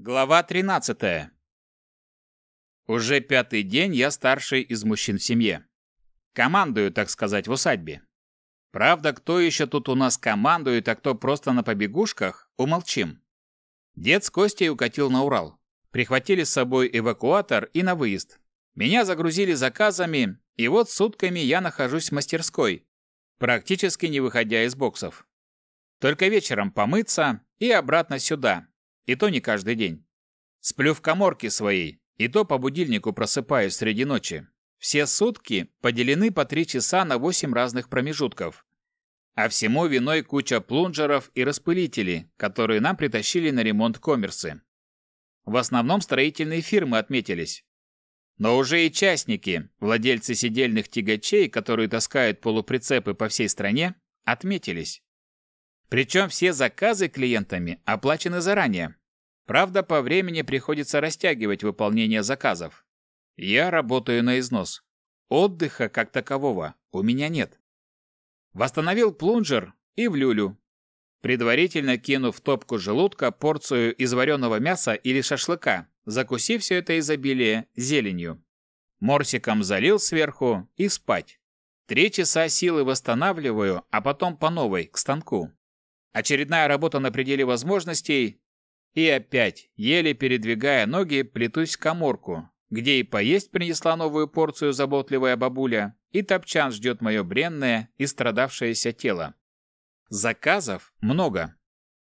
Глава 13. Уже пятый день я старший из мужчин в семье. Командую, так сказать, в усадьбе. Правда, кто еще тут у нас командует, а кто просто на побегушках, умолчим. Дед с Костей укатил на Урал. Прихватили с собой эвакуатор и на выезд. Меня загрузили заказами, и вот сутками я нахожусь в мастерской, практически не выходя из боксов. Только вечером помыться и обратно сюда, и то не каждый день. Сплю в коморке своей, и то по будильнику просыпаюсь среди ночи. Все сутки поделены по три часа на восемь разных промежутков. А всему виной куча плунжеров и распылителей, которые нам притащили на ремонт коммерсы. В основном строительные фирмы отметились. Но уже и частники, владельцы сидельных тягачей, которые таскают полуприцепы по всей стране, отметились. Причем все заказы клиентами оплачены заранее. Правда, по времени приходится растягивать выполнение заказов. Я работаю на износ. Отдыха как такового у меня нет. Восстановил плунжер и в люлю. Предварительно кинув в топку желудка порцию из вареного мяса или шашлыка, закусив все это изобилие зеленью. Морсиком залил сверху и спать. Три часа силы восстанавливаю, а потом по новой, к станку. Очередная работа на пределе возможностей, и опять, еле передвигая ноги, плетусь в коморку, где и поесть принесла новую порцию заботливая бабуля, и топчан ждет мое бренное и страдавшееся тело. Заказов много.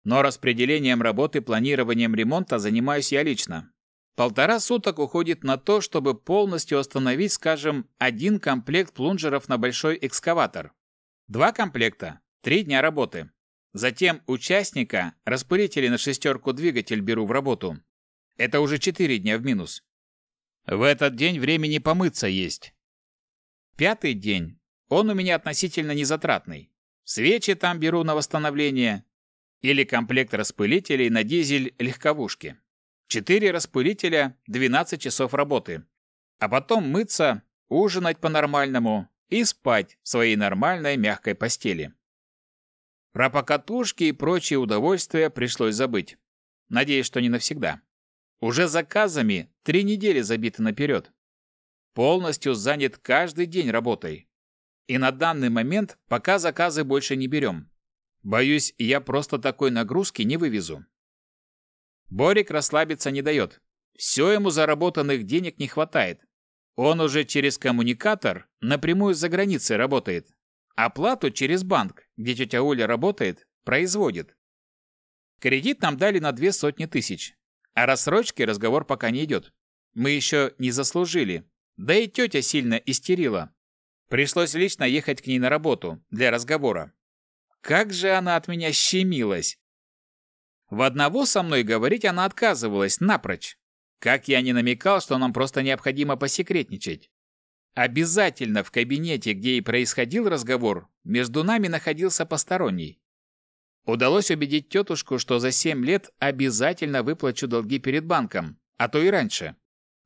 Но распределением работы, планированием ремонта занимаюсь я лично. Полтора суток уходит на то, чтобы полностью остановить, скажем, один комплект плунжеров на большой экскаватор. Два комплекта – три дня работы. Затем участника, распылители на шестерку двигатель беру в работу. Это уже четыре дня в минус. В этот день времени помыться есть. Пятый день. Он у меня относительно незатратный. Свечи там беру на восстановление. Или комплект распылителей на дизель легковушки. Четыре распылителя, 12 часов работы. А потом мыться, ужинать по-нормальному и спать в своей нормальной мягкой постели. Про покатушки и прочие удовольствия пришлось забыть. Надеюсь, что не навсегда. Уже заказами три недели забиты наперед. Полностью занят каждый день работой. И на данный момент пока заказы больше не берем. Боюсь, я просто такой нагрузки не вывезу. Борик расслабиться не дает. Все ему заработанных денег не хватает. Он уже через коммуникатор напрямую за границей работает. Оплату через банк, где тетя Оля работает, производит. Кредит нам дали на две сотни тысяч. О рассрочке разговор пока не идет. Мы еще не заслужили. Да и тетя сильно истерила. Пришлось лично ехать к ней на работу для разговора. Как же она от меня щемилась. В одного со мной говорить она отказывалась напрочь. Как я не намекал, что нам просто необходимо посекретничать. Обязательно в кабинете, где и происходил разговор, между нами находился посторонний. Удалось убедить тетушку, что за 7 лет обязательно выплачу долги перед банком, а то и раньше.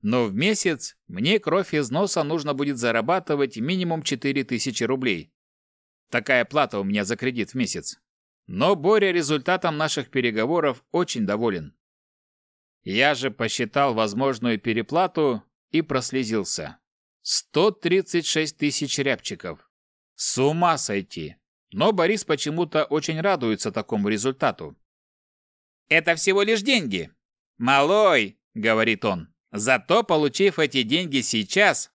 Но в месяц мне кровь из носа нужно будет зарабатывать минимум 4000 рублей. Такая плата у меня за кредит в месяц. Но Боря результатом наших переговоров очень доволен. Я же посчитал возможную переплату и прослезился. 136 тысяч рябчиков. С ума сойти. Но Борис почему-то очень радуется такому результату. «Это всего лишь деньги. Малой», — говорит он, — «зато, получив эти деньги сейчас,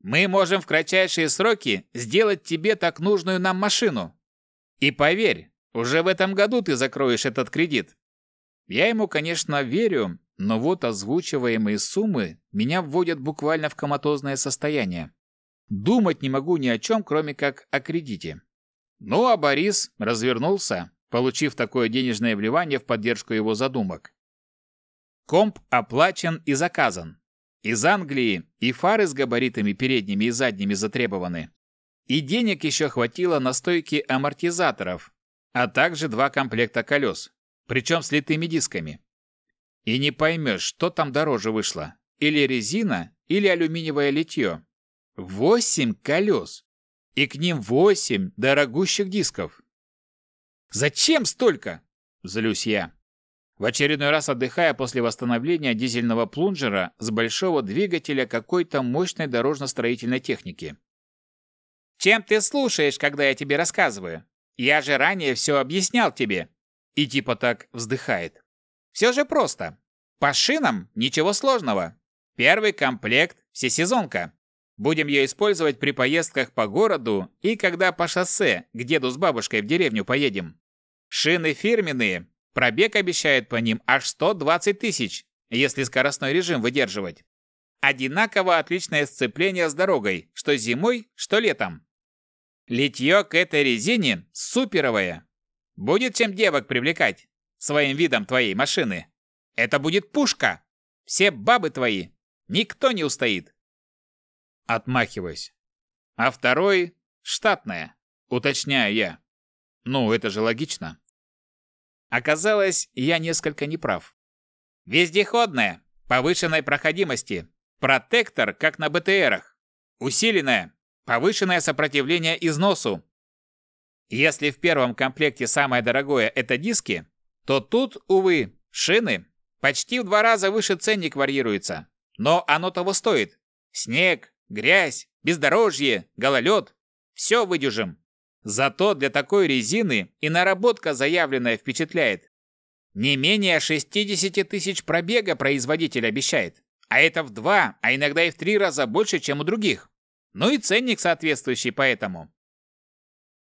мы можем в кратчайшие сроки сделать тебе так нужную нам машину. И поверь, уже в этом году ты закроешь этот кредит». Я ему, конечно, верю, но вот озвучиваемые суммы меня вводят буквально в коматозное состояние. Думать не могу ни о чем, кроме как о кредите. Ну а Борис развернулся, получив такое денежное вливание в поддержку его задумок. Комп оплачен и заказан. Из Англии и фары с габаритами передними и задними затребованы. И денег еще хватило на стойки амортизаторов, а также два комплекта колес, причем с литыми дисками. И не поймешь, что там дороже вышло. Или резина, или алюминиевое литье. Восемь колес. И к ним восемь дорогущих дисков. «Зачем столько?» – злюсь я. в очередной раз отдыхая после восстановления дизельного плунжера с большого двигателя какой-то мощной дорожно-строительной техники. «Чем ты слушаешь, когда я тебе рассказываю? Я же ранее все объяснял тебе». И типа так вздыхает. «Все же просто. По шинам ничего сложного. Первый комплект – всесезонка. Будем ее использовать при поездках по городу и когда по шоссе к деду с бабушкой в деревню поедем. Шины фирменные, пробег обещает по ним аж 120 тысяч, если скоростной режим выдерживать. Одинаково отличное сцепление с дорогой, что зимой, что летом. Литье к этой резине суперовое. Будет чем девок привлекать своим видом твоей машины. Это будет пушка. Все бабы твои. Никто не устоит. Отмахиваясь. А второй – штатная, уточняю я. Ну, это же логично. Оказалось, я несколько неправ. Вездеходная, повышенной проходимости, протектор, как на БТРах, усиленная, повышенное сопротивление износу. Если в первом комплекте самое дорогое – это диски, то тут, увы, шины. Почти в два раза выше ценник варьируется. Но оно того стоит. Снег, грязь, бездорожье, гололед – все выдержим. Зато для такой резины и наработка заявленная впечатляет. Не менее 60 тысяч пробега производитель обещает. А это в два, а иногда и в три раза больше, чем у других. Ну и ценник соответствующий поэтому.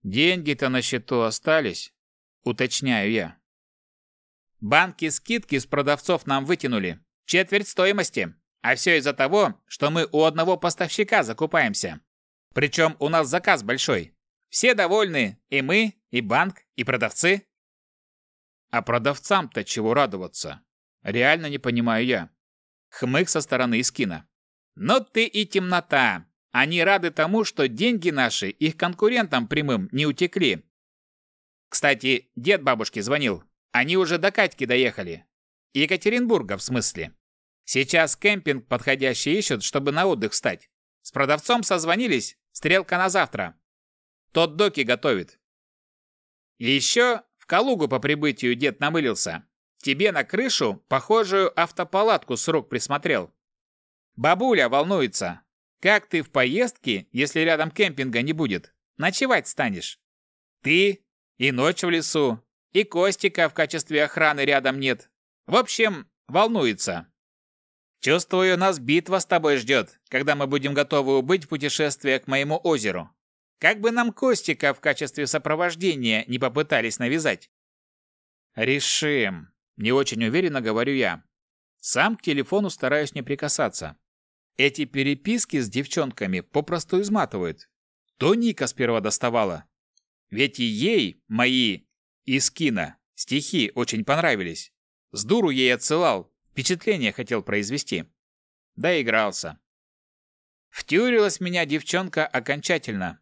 Деньги-то на счету остались, уточняю я. Банки скидки с продавцов нам вытянули. Четверть стоимости. А все из-за того, что мы у одного поставщика закупаемся. Причем у нас заказ большой. Все довольны, и мы, и банк, и продавцы. А продавцам-то чего радоваться? Реально не понимаю я. Хмык со стороны Искина. Но ты и темнота. Они рады тому, что деньги наши их конкурентам прямым не утекли. Кстати, дед бабушке звонил. Они уже до Катьки доехали. Екатеринбурга, в смысле. Сейчас кемпинг подходящий ищут, чтобы на отдых встать. С продавцом созвонились, стрелка на завтра. Тот доки готовит. Еще в Калугу по прибытию дед намылился. Тебе на крышу похожую автопалатку с рук присмотрел. Бабуля волнуется. Как ты в поездке, если рядом кемпинга не будет, ночевать станешь? Ты и ночь в лесу, и Костика в качестве охраны рядом нет. В общем, волнуется. Чувствую, нас битва с тобой ждет, когда мы будем готовы убыть в путешествие к моему озеру. Как бы нам Костика в качестве сопровождения не попытались навязать. Решим. Не очень уверенно говорю я. Сам к телефону стараюсь не прикасаться. Эти переписки с девчонками попросту изматывают. То Ника сперва доставала. Ведь и ей мои из кино стихи очень понравились. С дуру ей отсылал, Впечатление хотел произвести. Да игрался. Втюрилась меня девчонка окончательно.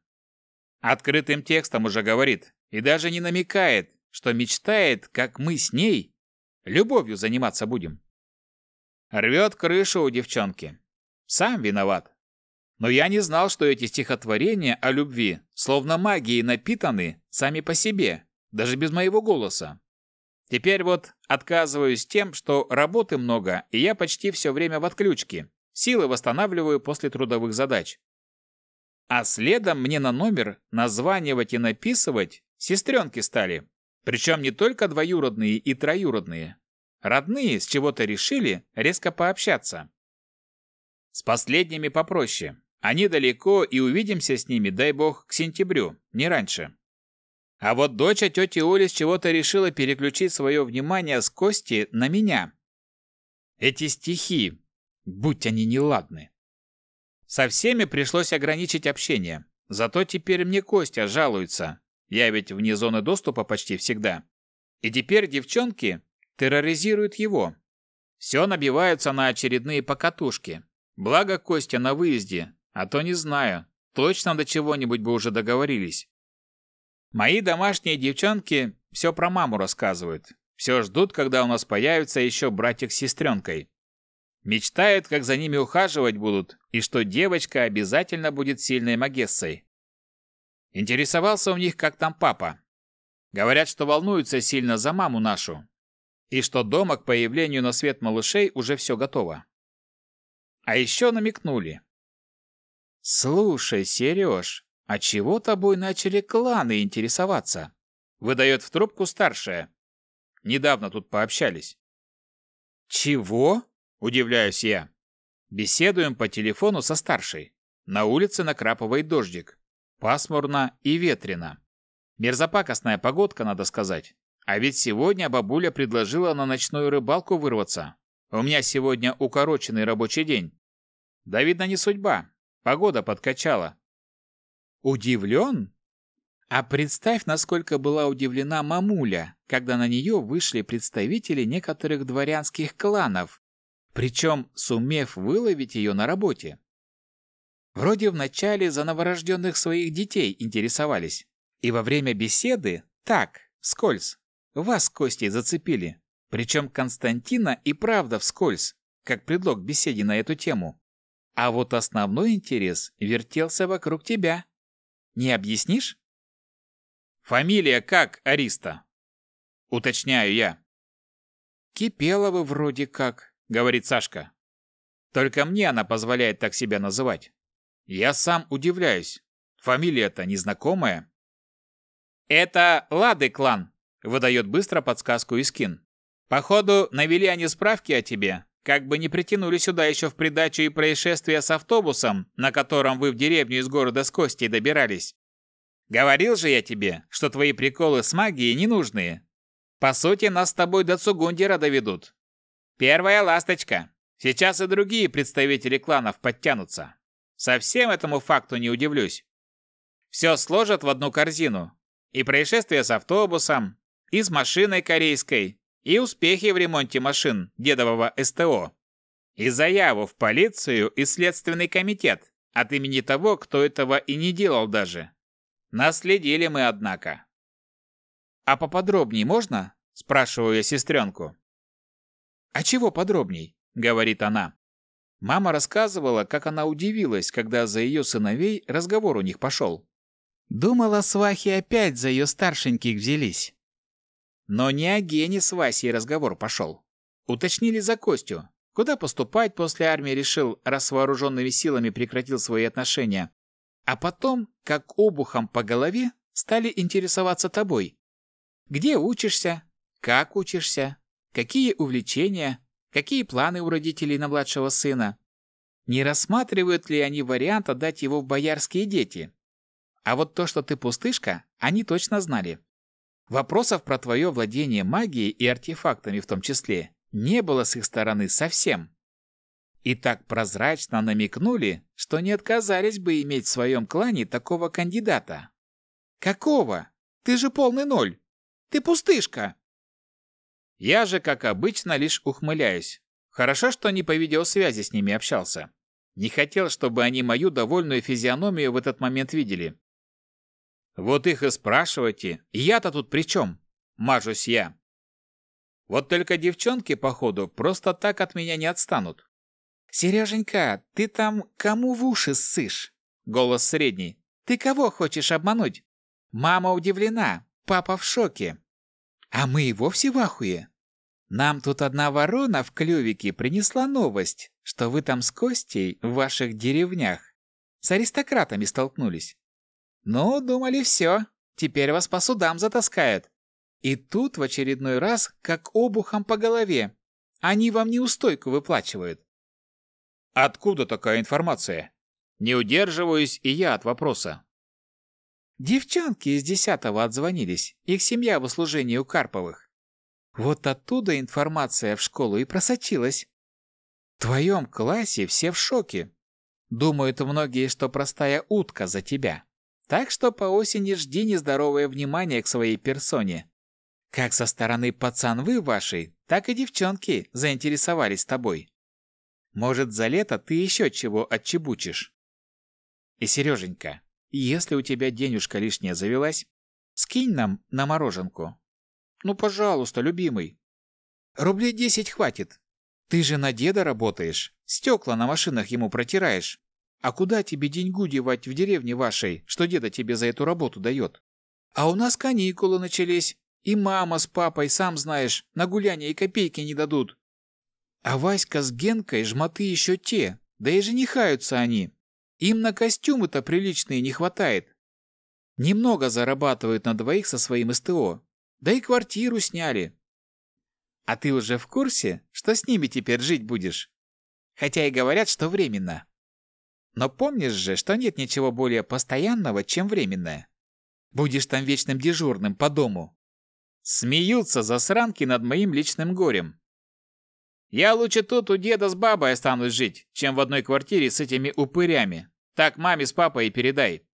Открытым текстом уже говорит и даже не намекает, что мечтает, как мы с ней любовью заниматься будем. Рвет крышу у девчонки. Сам виноват. Но я не знал, что эти стихотворения о любви словно магией напитаны сами по себе, даже без моего голоса. Теперь вот отказываюсь тем, что работы много, и я почти все время в отключке. Силы восстанавливаю после трудовых задач. А следом мне на номер названивать и написывать сестренки стали. Причем не только двоюродные и троюродные. Родные с чего-то решили резко пообщаться. С последними попроще. Они далеко, и увидимся с ними, дай бог, к сентябрю, не раньше. А вот дочь тети Оли с чего-то решила переключить свое внимание с Кости на меня. Эти стихи, будь они неладны. Со всеми пришлось ограничить общение. Зато теперь мне Костя жалуется. Я ведь вне зоны доступа почти всегда. И теперь девчонки терроризируют его. Все набиваются на очередные покатушки. Благо Костя на выезде, а то не знаю. Точно до чего-нибудь бы уже договорились. Мои домашние девчонки все про маму рассказывают. Все ждут, когда у нас появится еще братик с сестренкой. Мечтают, как за ними ухаживать будут, и что девочка обязательно будет сильной магессой. Интересовался у них, как там папа. Говорят, что волнуются сильно за маму нашу. и что дома к появлению на свет малышей уже все готово. А еще намекнули. «Слушай, Сереж, а чего тобой начали кланы интересоваться?» Выдает в трубку старшая. Недавно тут пообщались. «Чего?» – удивляюсь я. Беседуем по телефону со старшей. На улице накрапывает дождик. Пасмурно и ветрено. Мерзопакостная погодка, надо сказать. А ведь сегодня бабуля предложила на ночную рыбалку вырваться. У меня сегодня укороченный рабочий день. Да, видно, не судьба. Погода подкачала. Удивлен? А представь, насколько была удивлена мамуля, когда на нее вышли представители некоторых дворянских кланов, причем сумев выловить ее на работе. Вроде вначале за новорожденных своих детей интересовались, и во время беседы, так, вскользь, вас Костей зацепили. Причем Константина и правда вскользь, как предлог беседе на эту тему. А вот основной интерес вертелся вокруг тебя. Не объяснишь? Фамилия как, Ариста? Уточняю я. Кипелова вроде как, говорит Сашка. Только мне она позволяет так себя называть. Я сам удивляюсь. Фамилия-то незнакомая. Это Лады клан, выдает быстро подсказку Искин. Походу, навели они справки о тебе, как бы не притянули сюда еще в придачу и происшествия с автобусом, на котором вы в деревню из города с Костей добирались. Говорил же я тебе, что твои приколы с магией ненужные. По сути, нас с тобой до Цугундера доведут. Первая ласточка. Сейчас и другие представители кланов подтянутся. Совсем этому факту не удивлюсь. Все сложат в одну корзину. И происшествие с автобусом, и с машиной корейской, и успехи в ремонте машин дедового СТО. И заяву в полицию и следственный комитет от имени того, кто этого и не делал даже. Наследили мы, однако. А поподробнее можно? Спрашиваю я сестренку. А чего подробней? Говорит она. Мама рассказывала, как она удивилась, когда за ее сыновей разговор у них пошел. Думала, свахи опять за ее старшеньких взялись. Но не о Гене с Васей разговор пошел. Уточнили за Костю. Куда поступать после армии решил, раз вооруженными силами прекратил свои отношения. А потом, как обухом по голове, стали интересоваться тобой. Где учишься? Как учишься? Какие увлечения? Какие планы у родителей на младшего сына? Не рассматривают ли они вариант отдать его в боярские дети? А вот то, что ты пустышка, они точно знали. Вопросов про твое владение магией и артефактами в том числе не было с их стороны совсем и так прозрачно намекнули, что не отказались бы иметь в своем клане такого кандидата. «Какого? Ты же полный ноль! Ты пустышка!» Я же, как обычно, лишь ухмыляюсь. Хорошо, что не по видеосвязи с ними общался. Не хотел, чтобы они мою довольную физиономию в этот момент видели. Вот их и спрашивайте. Я-то тут при чем? Мажусь я. Вот только девчонки, походу, просто так от меня не отстанут. «Сереженька, ты там кому в уши ссышь?» Голос средний. «Ты кого хочешь обмануть?» «Мама удивлена, папа в шоке». «А мы и вовсе в ахуе. Нам тут одна ворона в клювике принесла новость, что вы там с Костей в ваших деревнях с аристократами столкнулись. Ну, думали, все, теперь вас по судам затаскают. И тут в очередной раз, как обухом по голове, они вам неустойку выплачивают. Откуда такая информация? Не удерживаюсь и я от вопроса. Девчонки из десятого отзвонились. Их семья в услужении у Карповых. Вот оттуда информация в школу и просочилась. В твоем классе все в шоке. Думают многие, что простая утка за тебя. Так что по осени жди нездоровое внимание к своей персоне. Как со стороны пацанвы вашей, так и девчонки заинтересовались тобой. Может, за лето ты еще чего отчебучишь. И, Сереженька, если у тебя денежка лишняя завелась, скинь нам на мороженку. Ну, пожалуйста, любимый. Рублей десять хватит. Ты же на деда работаешь, стекла на машинах ему протираешь. А куда тебе деньгу девать в деревне вашей, что деда тебе за эту работу дает? А у нас каникулы начались, И мама с папой, сам знаешь, на гуляние и копейки не дадут. А Васька с Генкой жмоты еще те, да и женихаются они. Им на костюмы-то приличные не хватает. Немного зарабатывают на двоих со своим СТО. Да и квартиру сняли. А ты уже в курсе, что с ними теперь жить будешь? Хотя и говорят, что временно. Но помнишь же, что нет ничего более постоянного, чем временное. Будешь там вечным дежурным по дому. Смеются засранки над моим личным горем. Я лучше тут у деда с бабой останусь жить, чем в одной квартире с этими упырями. Так маме с папой и передай.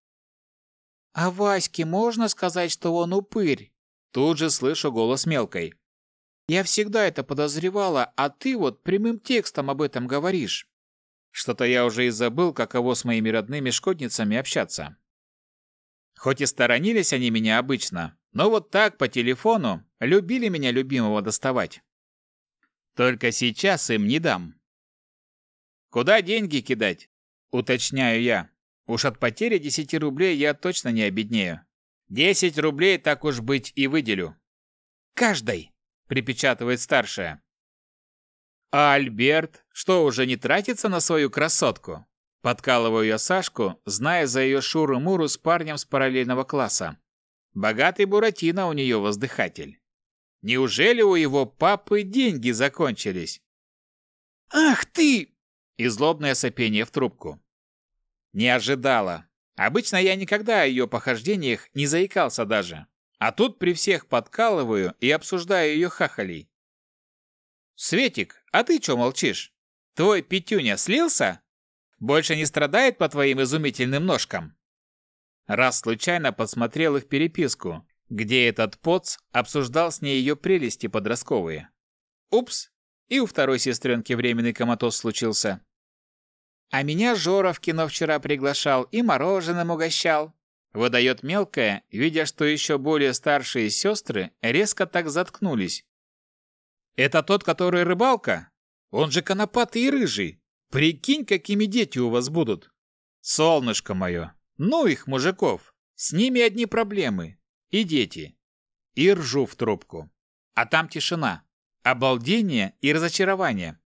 А Ваське можно сказать, что он упырь? Тут же слышу голос мелкой. Я всегда это подозревала, а ты вот прямым текстом об этом говоришь. Что-то я уже и забыл, каково с моими родными шкодницами общаться. Хоть и сторонились они меня обычно, но вот так по телефону любили меня любимого доставать. Только сейчас им не дам. Куда деньги кидать? Уточняю я. Уж от потери 10 рублей я точно не обеднею. 10 рублей так уж быть и выделю. Каждой, припечатывает старшая. А Альберт что, уже не тратится на свою красотку? Подкалываю я Сашку, зная за ее шуру-муру с парнем с параллельного класса. Богатый Буратино у нее воздыхатель. Неужели у его папы деньги закончились? «Ах ты!» И злобное сопение в трубку. Не ожидала. Обычно я никогда о ее похождениях не заикался даже. А тут при всех подкалываю и обсуждаю ее хахалей. «Светик, а ты что молчишь? Твой Петюня слился? Больше не страдает по твоим изумительным ножкам?» Раз случайно подсмотрел их переписку, где этот поц обсуждал с ней ее прелести подростковые. Упс, и у второй сестренки временный коматоз случился. А меня Жора в кино вчера приглашал и мороженым угощал. Выдает мелкая, видя, что еще более старшие сестры резко так заткнулись. Это тот, который рыбалка? Он же конопатый и рыжий. Прикинь, какими дети у вас будут. Солнышко мое, ну их, мужиков, с ними одни проблемы и дети. И ржу в трубку. А там тишина, обалдение и разочарование.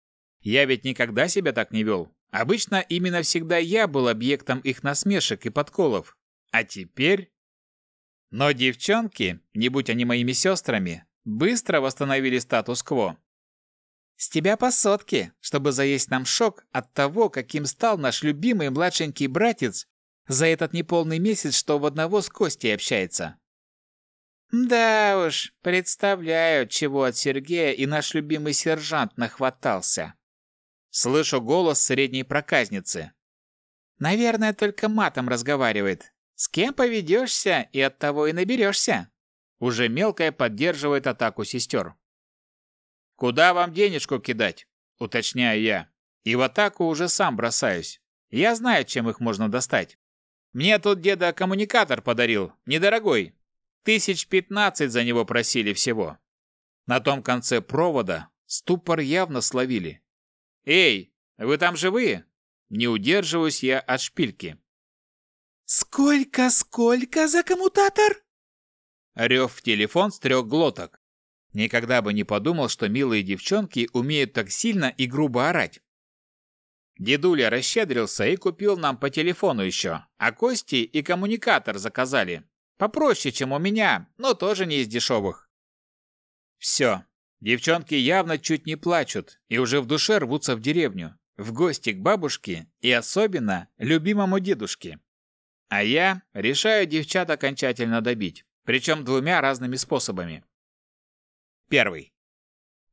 Я ведь никогда себя так не вел. Обычно именно всегда я был объектом их насмешек и подколов. А теперь... Но девчонки, не будь они моими сестрами, быстро восстановили статус-кво. С тебя по сотке, чтобы заесть нам шок от того, каким стал наш любимый младшенький братец за этот неполный месяц, что в одного с Костей общается. Да уж, представляю, чего от Сергея и наш любимый сержант нахватался. Слышу голос средней проказницы. Наверное, только матом разговаривает. С кем поведешься, и от того и наберешься. Уже мелкая поддерживает атаку сестер. «Куда вам денежку кидать?» – уточняю я. И в атаку уже сам бросаюсь. Я знаю, чем их можно достать. Мне тут деда коммуникатор подарил, недорогой, Тысяч пятнадцать за него просили всего. На том конце провода ступор явно словили. «Эй, вы там живые?» Не удерживаюсь я от шпильки. «Сколько, сколько за коммутатор?» Рев в телефон с трех глоток. Никогда бы не подумал, что милые девчонки умеют так сильно и грубо орать. Дедуля расщедрился и купил нам по телефону еще, а Кости и коммуникатор заказали. Попроще, чем у меня, но тоже не из дешевых. Все. Девчонки явно чуть не плачут и уже в душе рвутся в деревню, в гости к бабушке и особенно любимому дедушке. А я решаю девчат окончательно добить, причем двумя разными способами. Первый.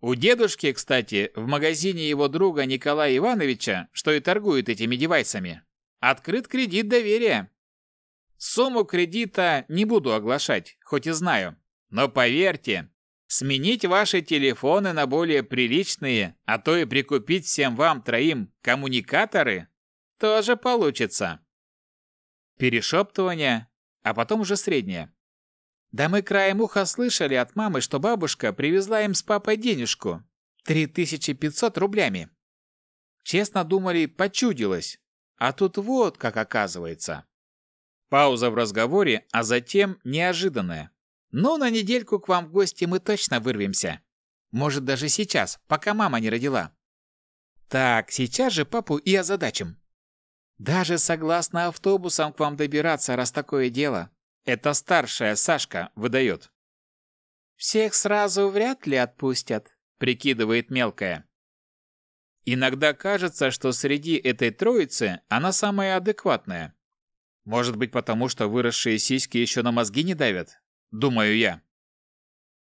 У дедушки, кстати, в магазине его друга Николая Ивановича, что и торгует этими девайсами, открыт кредит доверия. Сумму кредита не буду оглашать, хоть и знаю. Но поверьте, сменить ваши телефоны на более приличные, а то и прикупить всем вам троим коммуникаторы тоже получится. Перешептывание, а потом уже среднее. Да мы краем уха слышали от мамы, что бабушка привезла им с папой денежку. 3500 рублями. Честно думали, почудилось. А тут вот как оказывается. Пауза в разговоре, а затем неожиданная. Ну, на недельку к вам в гости мы точно вырвемся. Может, даже сейчас, пока мама не родила. Так, сейчас же папу и озадачим. Даже согласно автобусам к вам добираться, раз такое дело. Это старшая Сашка выдает. Всех сразу вряд ли отпустят, прикидывает мелкая. Иногда кажется, что среди этой троицы она самая адекватная. Может быть, потому что выросшие сиськи еще на мозги не давят? Думаю я.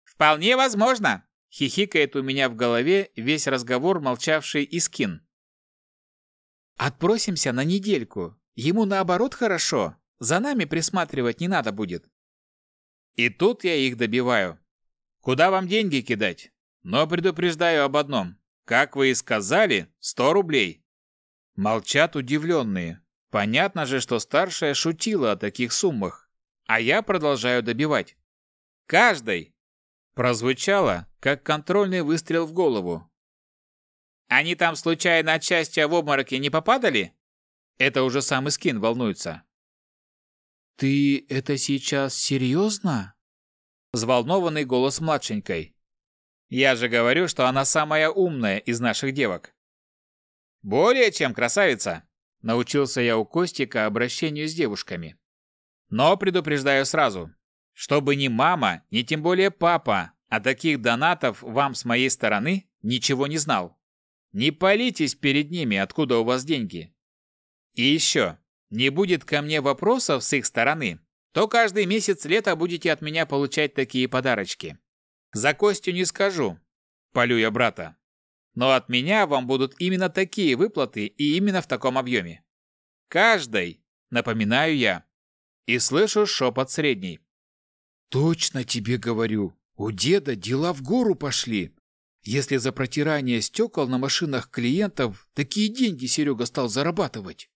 Вполне возможно, хихикает у меня в голове весь разговор молчавший Искин. Отпросимся на недельку. Ему наоборот хорошо. За нами присматривать не надо будет. И тут я их добиваю. Куда вам деньги кидать? Но предупреждаю об одном. Как вы и сказали, сто рублей. Молчат удивленные. Понятно же, что старшая шутила о таких суммах. А я продолжаю добивать. Каждой. Прозвучало, как контрольный выстрел в голову. Они там случайно от счастья в обмороке не попадали? Это уже сам Искин волнуется. «Ты это сейчас серьезно?» Взволнованный голос младшенькой. «Я же говорю, что она самая умная из наших девок». «Более чем красавица!» Научился я у Костика обращению с девушками. Но предупреждаю сразу, чтобы ни мама, ни тем более папа о таких донатов вам с моей стороны ничего не знал. Не палитесь перед ними, откуда у вас деньги. И еще, не будет ко мне вопросов с их стороны, то каждый месяц лета будете от меня получать такие подарочки. За Костю не скажу, полю я брата. Но от меня вам будут именно такие выплаты и именно в таком объеме. Каждой, напоминаю я. И слышу шепот средний. Точно тебе говорю, у деда дела в гору пошли. Если за протирание стекол на машинах клиентов такие деньги Серега стал зарабатывать.